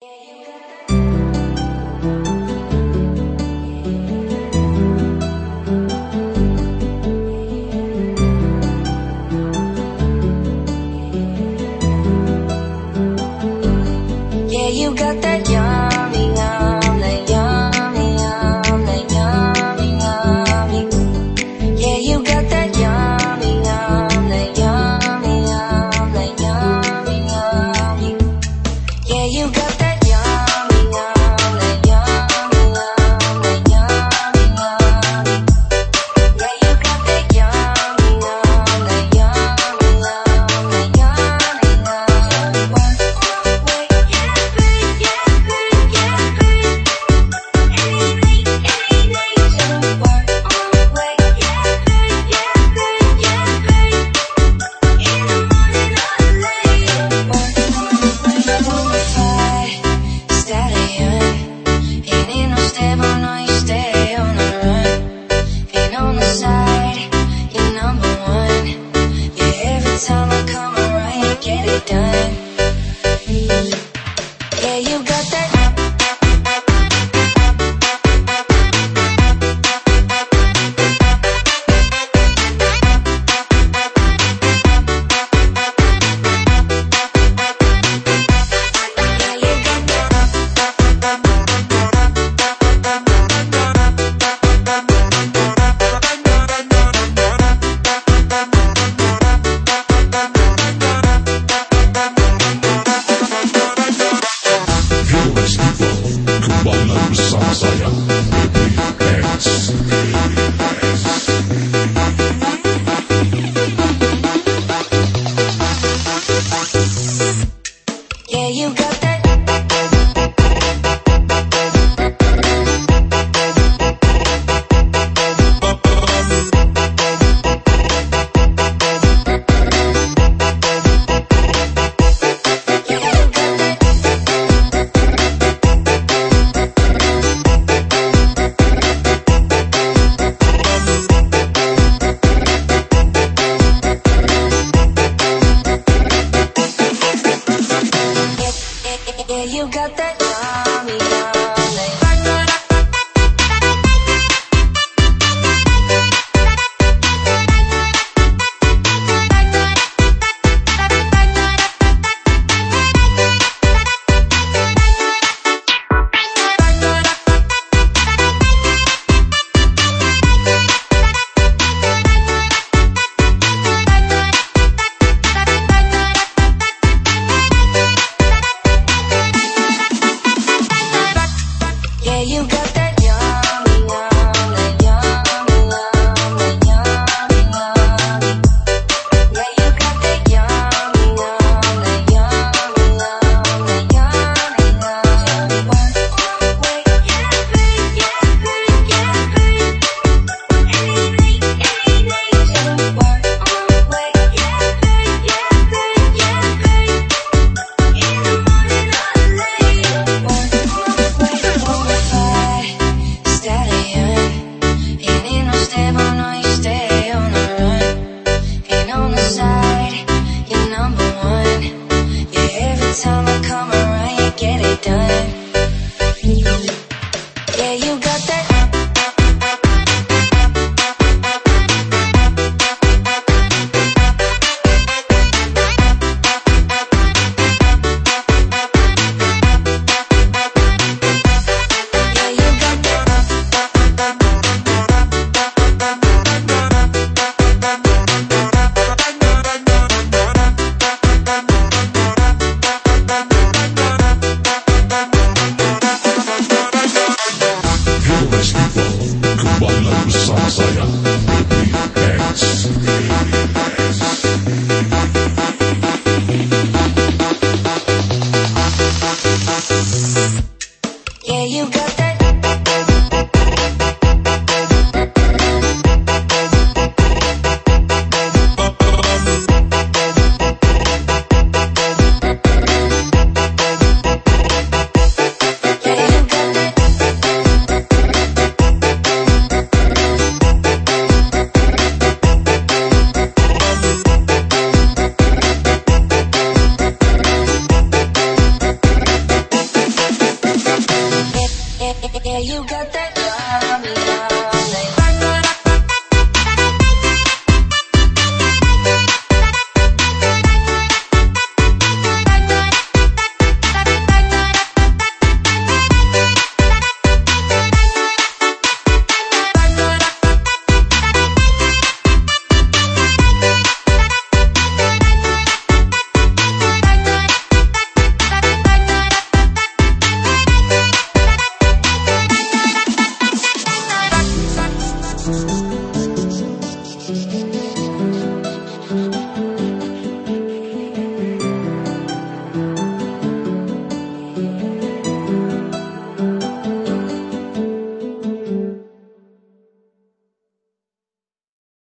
Yeah, you got that